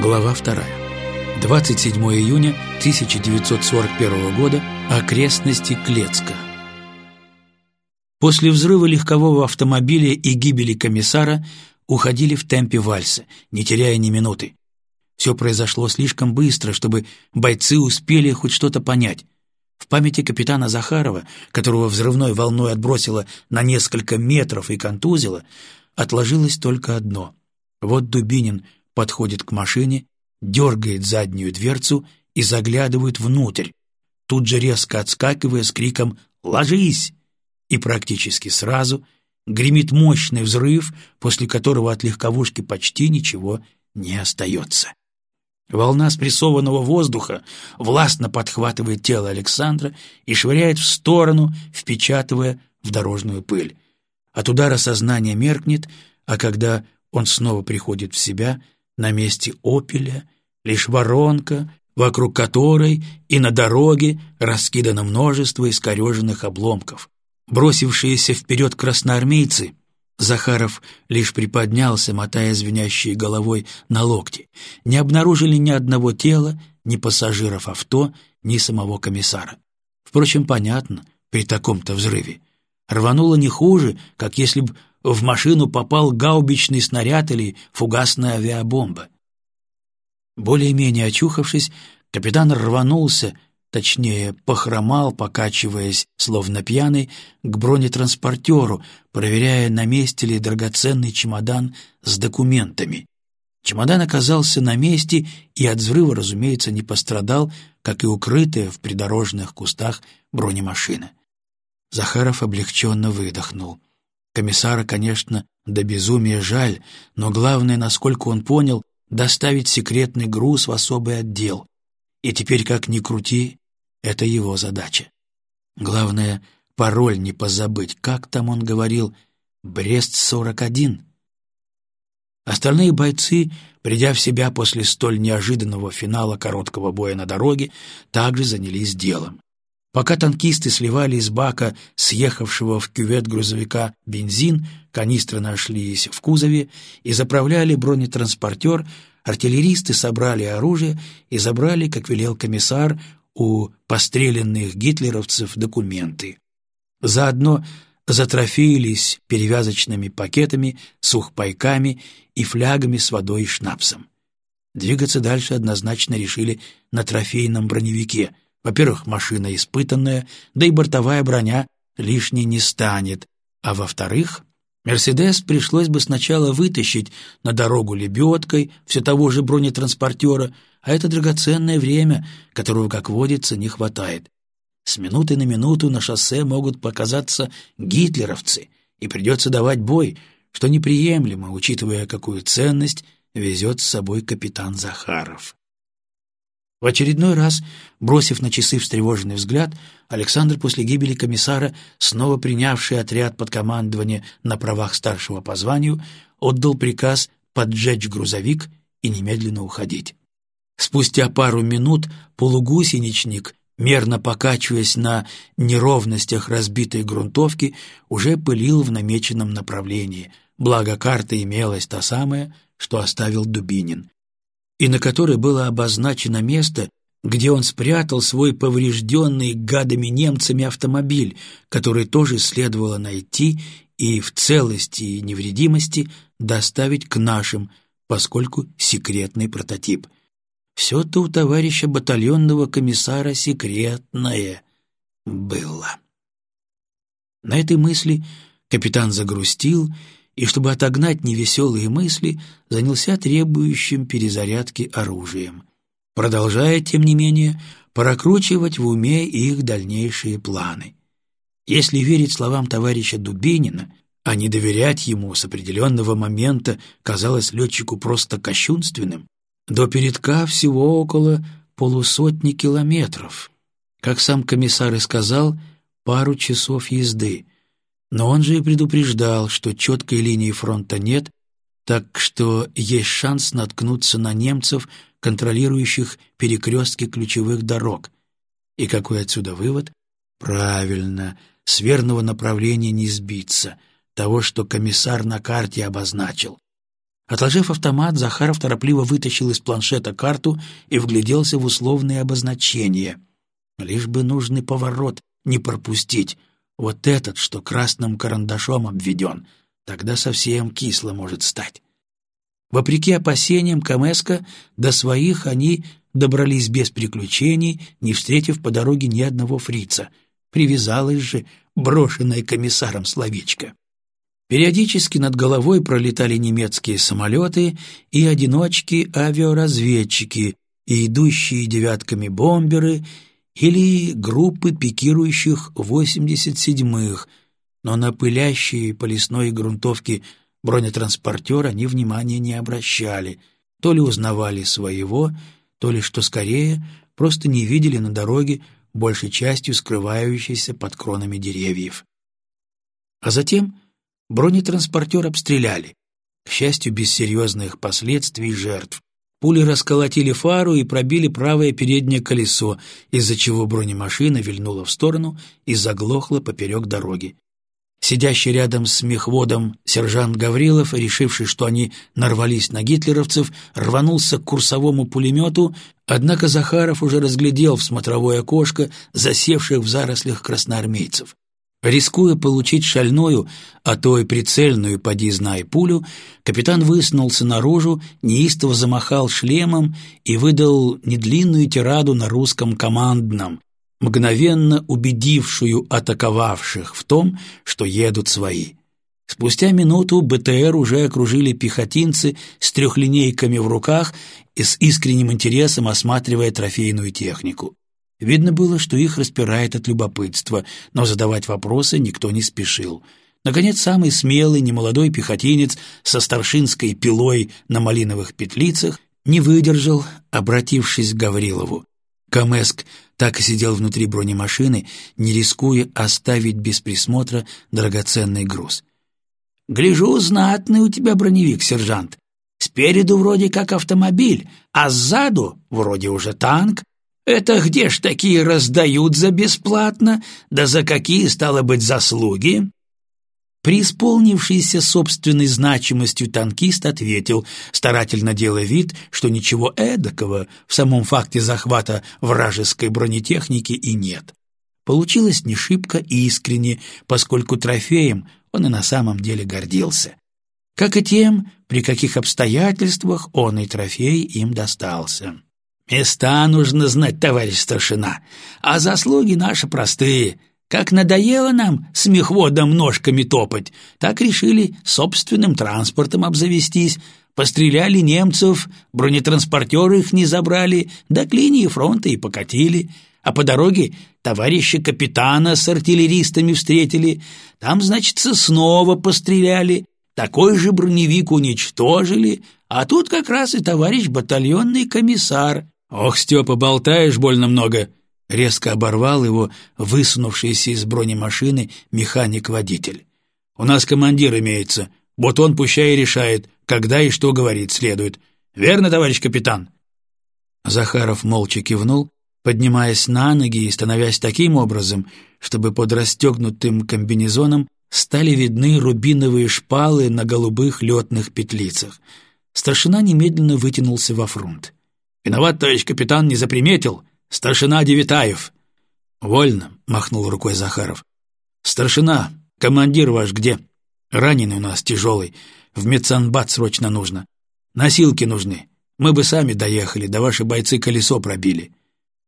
Глава 2. 27 июня 1941 года. Окрестности Клецка. После взрыва легкового автомобиля и гибели комиссара уходили в темпе вальса, не теряя ни минуты. Все произошло слишком быстро, чтобы бойцы успели хоть что-то понять. В памяти капитана Захарова, которого взрывной волной отбросило на несколько метров и контузило, отложилось только одно. Вот Дубинин подходит к машине, дергает заднюю дверцу и заглядывает внутрь, тут же резко отскакивая с криком «Ложись!» И практически сразу гремит мощный взрыв, после которого от легковушки почти ничего не остается. Волна спрессованного воздуха властно подхватывает тело Александра и швыряет в сторону, впечатывая в дорожную пыль. От удара сознание меркнет, а когда он снова приходит в себя, на месте опеля лишь воронка, вокруг которой и на дороге раскидано множество искореженных обломков. Бросившиеся вперед красноармейцы, Захаров лишь приподнялся, мотая звенящей головой на локти, не обнаружили ни одного тела, ни пассажиров авто, ни самого комиссара. Впрочем, понятно, при таком-то взрыве. Рвануло не хуже, как если бы в машину попал гаубичный снаряд или фугасная авиабомба. Более-менее очухавшись, капитан рванулся, точнее, похромал, покачиваясь, словно пьяный, к бронетранспортеру, проверяя, на месте ли драгоценный чемодан с документами. Чемодан оказался на месте и от взрыва, разумеется, не пострадал, как и укрытая в придорожных кустах бронемашина. Захаров облегченно выдохнул. Комиссара, конечно, до безумия жаль, но главное, насколько он понял, доставить секретный груз в особый отдел. И теперь, как ни крути, это его задача. Главное, пароль не позабыть. Как там он говорил? Брест-41. Остальные бойцы, придя в себя после столь неожиданного финала короткого боя на дороге, также занялись делом. Пока танкисты сливали из бака съехавшего в кювет грузовика бензин, канистры нашлись в кузове и заправляли бронетранспортер, артиллеристы собрали оружие и забрали, как велел комиссар, у постреленных гитлеровцев документы. Заодно затрофеились перевязочными пакетами, сухпайками и флягами с водой и шнапсом. Двигаться дальше однозначно решили на трофейном броневике — во-первых, машина испытанная, да и бортовая броня лишней не станет. А во-вторых, «Мерседес» пришлось бы сначала вытащить на дорогу лебедкой все того же бронетранспортера, а это драгоценное время, которого, как водится, не хватает. С минуты на минуту на шоссе могут показаться гитлеровцы, и придется давать бой, что неприемлемо, учитывая, какую ценность везет с собой капитан Захаров. В очередной раз, бросив на часы встревоженный взгляд, Александр после гибели комиссара, снова принявший отряд под командование на правах старшего по званию, отдал приказ поджечь грузовик и немедленно уходить. Спустя пару минут полугусеничник, мерно покачиваясь на неровностях разбитой грунтовки, уже пылил в намеченном направлении, благо карта имелась та самая, что оставил Дубинин и на которой было обозначено место, где он спрятал свой поврежденный гадами-немцами автомобиль, который тоже следовало найти и в целости и невредимости доставить к нашим, поскольку секретный прототип. Все-то у товарища батальонного комиссара секретное было. На этой мысли капитан загрустил и, чтобы отогнать невеселые мысли, занялся требующим перезарядки оружием, продолжая, тем не менее, прокручивать в уме их дальнейшие планы. Если верить словам товарища Дубинина, а не доверять ему с определенного момента казалось летчику просто кощунственным, до передка всего около полусотни километров. Как сам комиссар и сказал, пару часов езды — но он же и предупреждал, что четкой линии фронта нет, так что есть шанс наткнуться на немцев, контролирующих перекрестки ключевых дорог. И какой отсюда вывод? Правильно, с верного направления не сбиться, того, что комиссар на карте обозначил. Отложив автомат, Захаров торопливо вытащил из планшета карту и вгляделся в условные обозначения. Лишь бы нужный поворот не пропустить. Вот этот, что красным карандашом обведен, тогда совсем кисло может стать. Вопреки опасениям Камеска, до своих они добрались без приключений, не встретив по дороге ни одного фрица. Привязалась же брошенная комиссаром словечко. Периодически над головой пролетали немецкие самолеты и одиночки-авиаразведчики, и идущие девятками бомберы, или группы пикирующих 87-х, но на пылящие по лесной грунтовке бронетранспортер они внимания не обращали, то ли узнавали своего, то ли, что скорее, просто не видели на дороге большей частью скрывающейся под кронами деревьев. А затем бронетранспортер обстреляли, к счастью, без серьезных последствий и жертв. Пули расколотили фару и пробили правое переднее колесо, из-за чего бронемашина вильнула в сторону и заглохла поперек дороги. Сидящий рядом с мехводом сержант Гаврилов, решивший, что они нарвались на гитлеровцев, рванулся к курсовому пулемету, однако Захаров уже разглядел в смотровое окошко засевших в зарослях красноармейцев. Рискуя получить шальную, а то и прицельную, поди знай, пулю, капитан высунулся наружу, неистово замахал шлемом и выдал недлинную тираду на русском командном, мгновенно убедившую атаковавших в том, что едут свои. Спустя минуту БТР уже окружили пехотинцы с трехлинейками в руках и с искренним интересом осматривая трофейную технику. Видно было, что их распирает от любопытства, но задавать вопросы никто не спешил. Наконец, самый смелый немолодой пехотинец со старшинской пилой на малиновых петлицах не выдержал, обратившись к Гаврилову. Камеск так и сидел внутри бронемашины, не рискуя оставить без присмотра драгоценный груз. «Гляжу, знатный у тебя броневик, сержант. Спереду вроде как автомобиль, а сзаду вроде уже танк. Это где ж такие раздают за бесплатно, да за какие, стало быть, заслуги?» Преисполнившийся собственной значимостью танкист ответил, старательно делая вид, что ничего эдакого в самом факте захвата вражеской бронетехники и нет. Получилось не шибко искренне, поскольку трофеем он и на самом деле гордился. Как и тем, при каких обстоятельствах он и трофей им достался. «Места нужно знать, товарищ старшина, а заслуги наши простые — как надоело нам с мехводом ножками топать, так решили собственным транспортом обзавестись, постреляли немцев, бронетранспортеры их не забрали, до к линии фронта и покатили, а по дороге товарища капитана с артиллеристами встретили, там, значит, снова постреляли, такой же броневик уничтожили, а тут как раз и товарищ батальонный комиссар. «Ох, Степа, болтаешь больно много!» Резко оборвал его высунувшийся из бронемашины механик-водитель. «У нас командир имеется. Вот он пущай и решает, когда и что говорить следует. Верно, товарищ капитан?» Захаров молча кивнул, поднимаясь на ноги и становясь таким образом, чтобы под расстегнутым комбинезоном стали видны рубиновые шпалы на голубых летных петлицах. Старшина немедленно вытянулся во фронт. «Виноват, товарищ капитан, не заприметил. «Старшина Девитаев!» «Вольно!» — махнул рукой Захаров. «Старшина, командир ваш где? Раненый у нас тяжелый. В медсанбат срочно нужно. Носилки нужны. Мы бы сами доехали, да ваши бойцы колесо пробили».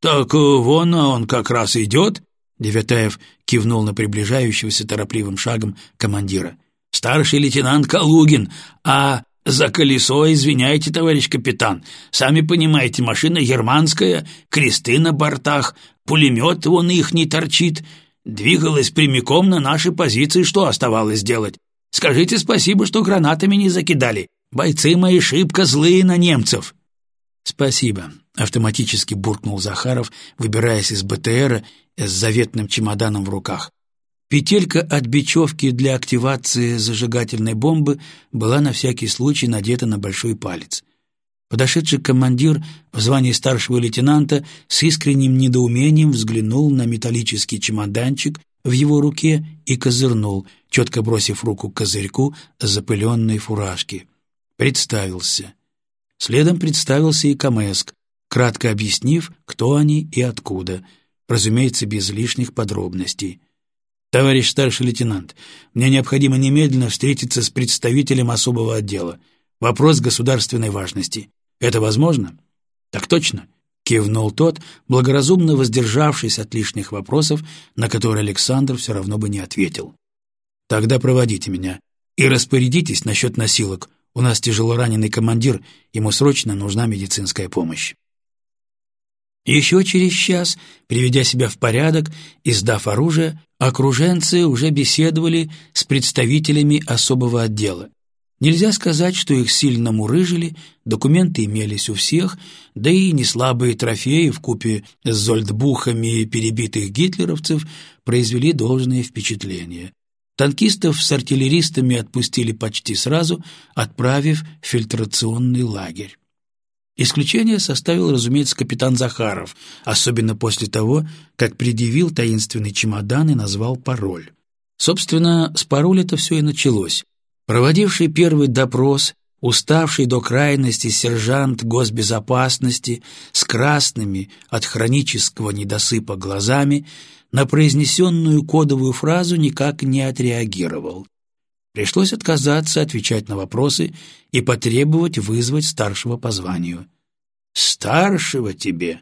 «Так э, вон он как раз идет!» Девятаев кивнул на приближающегося торопливым шагом командира. «Старший лейтенант Калугин, а «За колесо, извиняйте, товарищ капитан. Сами понимаете, машина германская, кресты на бортах, пулемет вон их не торчит. Двигалась прямиком на наши позиции, что оставалось делать? Скажите спасибо, что гранатами не закидали. Бойцы мои шибко злые на немцев». «Спасибо», — автоматически буркнул Захаров, выбираясь из БТРа с заветным чемоданом в руках. Петелька от бечевки для активации зажигательной бомбы была на всякий случай надета на большой палец. Подошедший командир в звании старшего лейтенанта с искренним недоумением взглянул на металлический чемоданчик в его руке и козырнул, четко бросив руку к козырьку запыленной фуражки. Представился. Следом представился и Камеск, кратко объяснив, кто они и откуда, разумеется, без лишних подробностей. «Товарищ старший лейтенант, мне необходимо немедленно встретиться с представителем особого отдела. Вопрос государственной важности. Это возможно?» «Так точно», — кивнул тот, благоразумно воздержавшись от лишних вопросов, на которые Александр все равно бы не ответил. «Тогда проводите меня и распорядитесь насчет носилок. У нас тяжело раненый командир, ему срочно нужна медицинская помощь». Еще через час, приведя себя в порядок и сдав оружие, окруженцы уже беседовали с представителями особого отдела. Нельзя сказать, что их сильно мурыжили, документы имелись у всех, да и неслабые трофеи в купе с зольдбухами перебитых гитлеровцев произвели должное впечатление. Танкистов с артиллеристами отпустили почти сразу, отправив в фильтрационный лагерь. Исключение составил, разумеется, капитан Захаров, особенно после того, как предъявил таинственный чемодан и назвал пароль. Собственно, с пароля-то все и началось. Проводивший первый допрос, уставший до крайности сержант госбезопасности с красными от хронического недосыпа глазами на произнесенную кодовую фразу никак не отреагировал. Пришлось отказаться отвечать на вопросы и потребовать вызвать старшего по званию. «Старшего тебе?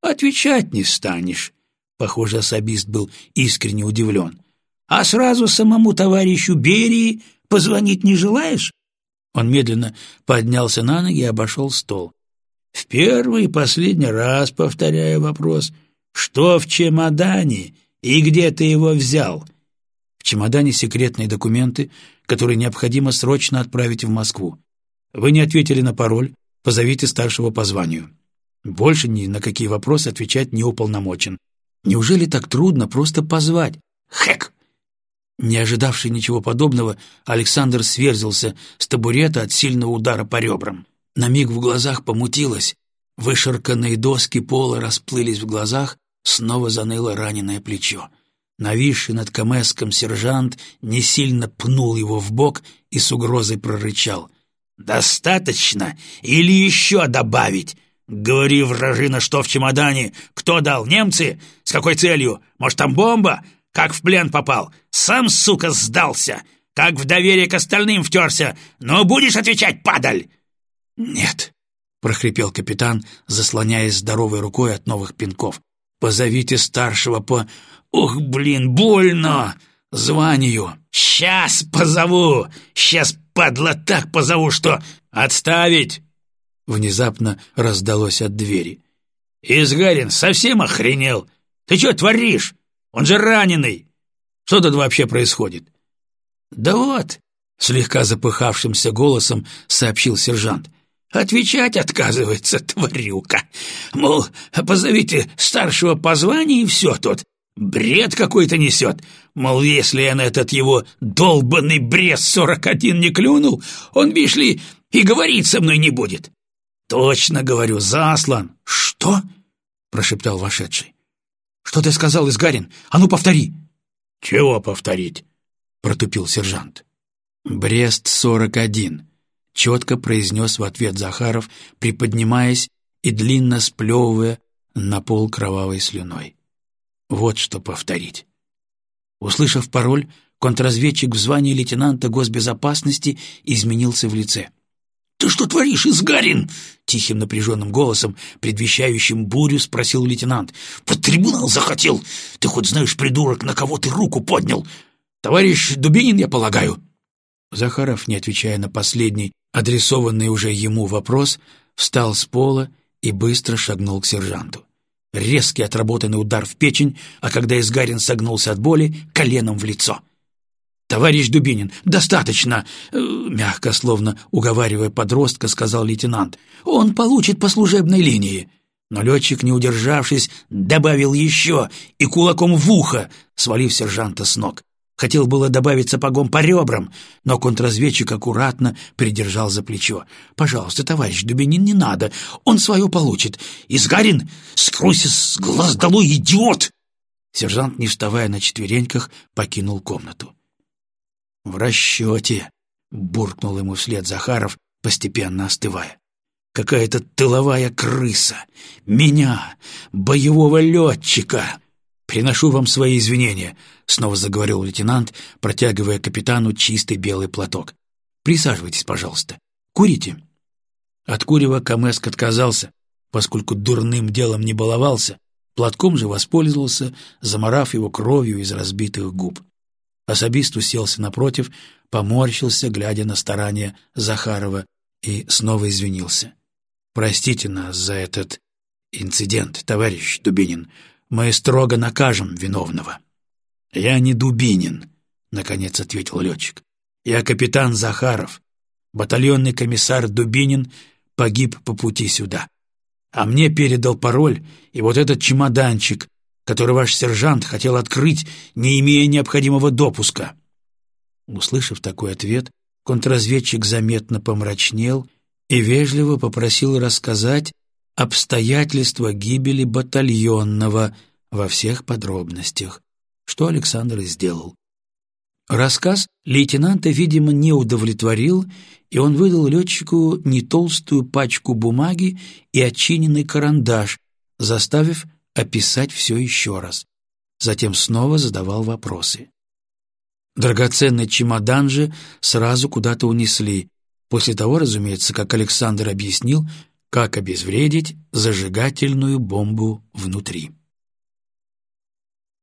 Отвечать не станешь». Похоже, особист был искренне удивлен. «А сразу самому товарищу Берии позвонить не желаешь?» Он медленно поднялся на ноги и обошел стол. «В первый и последний раз повторяю вопрос. Что в чемодане и где ты его взял?» В чемодане секретные документы, которые необходимо срочно отправить в Москву. Вы не ответили на пароль, позовите старшего по званию. Больше ни на какие вопросы отвечать не уполномочен. Неужели так трудно просто позвать? Хэк! Не ожидавший ничего подобного, Александр сверзился с табурета от сильного удара по ребрам. На миг в глазах помутилось, вышарканные доски пола расплылись в глазах, снова заныло раненое плечо. Нависший над Камеском сержант не сильно пнул его в бок и с угрозой прорычал. «Достаточно? Или еще добавить? Говори, вражина, что в чемодане? Кто дал? Немцы? С какой целью? Может, там бомба? Как в плен попал? Сам, сука, сдался! Как в доверие к остальным втерся! Но будешь отвечать, падаль!» «Нет», — прохрипел капитан, заслоняясь здоровой рукой от новых пинков. «Позовите старшего по...» «Ух, блин, больно! Званию! Сейчас позову! Сейчас, падла, так позову, что... Отставить!» Внезапно раздалось от двери. «Изгарин совсем охренел! Ты что творишь? Он же раненый! Что тут вообще происходит?» «Да вот!» — слегка запыхавшимся голосом сообщил сержант. «Отвечать отказывается, тварюка. Мол, позовите старшего по званию, и все тут. Бред какой-то несет. Мол, если я на этот его долбанный брест сорок один не клюнул, он, бишь ли, и говорить со мной не будет. Точно говорю, заслан. Что? прошептал вошедший. Что ты сказал, Изгарин? А ну повтори. Чего повторить? протупил сержант. Брест сорок один, четко произнес в ответ Захаров, приподнимаясь и длинно сплевывая на пол кровавой слюной. Вот что повторить. Услышав пароль, контрразведчик в звании лейтенанта госбезопасности изменился в лице. «Ты что творишь, Изгарин?» — тихим напряженным голосом, предвещающим бурю, спросил лейтенант. «Под трибунал захотел! Ты хоть знаешь, придурок, на кого ты руку поднял? Товарищ Дубинин, я полагаю?» Захаров, не отвечая на последний, адресованный уже ему вопрос, встал с пола и быстро шагнул к сержанту. Резкий отработанный удар в печень, а когда Изгарин согнулся от боли, коленом в лицо. «Товарищ Дубинин, достаточно!» э, Мягко, словно уговаривая подростка, сказал лейтенант. «Он получит по служебной линии». Но летчик, не удержавшись, добавил еще и кулаком в ухо, свалив сержанта с ног. Хотел было добавить сапогом по ребрам, но контрразведчик аккуратно придержал за плечо. «Пожалуйста, товарищ Дубинин, не надо, он свое получит. Изгарин, скройся с глаз долой, идиот!» Сержант, не вставая на четвереньках, покинул комнату. «В расчете!» — буркнул ему вслед Захаров, постепенно остывая. «Какая-то тыловая крыса! Меня, боевого летчика!» «Приношу вам свои извинения», — снова заговорил лейтенант, протягивая капитану чистый белый платок. «Присаживайтесь, пожалуйста. Курите?» От курева Камеск отказался, поскольку дурным делом не баловался, платком же воспользовался, заморав его кровью из разбитых губ. Особист уселся напротив, поморщился, глядя на старания Захарова, и снова извинился. «Простите нас за этот инцидент, товарищ Дубинин. Мы строго накажем виновного». «Я не Дубинин», — наконец ответил летчик. «Я капитан Захаров. Батальонный комиссар Дубинин погиб по пути сюда. А мне передал пароль и вот этот чемоданчик, который ваш сержант хотел открыть, не имея необходимого допуска». Услышав такой ответ, контрразведчик заметно помрачнел и вежливо попросил рассказать обстоятельства гибели батальонного во всех подробностях, что Александр и сделал. Рассказ лейтенанта, видимо, не удовлетворил, и он выдал летчику не толстую пачку бумаги и отчиненный карандаш, заставив описать все еще раз. Затем снова задавал вопросы. Драгоценный чемодан же сразу куда-то унесли, после того, разумеется, как Александр объяснил, как обезвредить зажигательную бомбу внутри.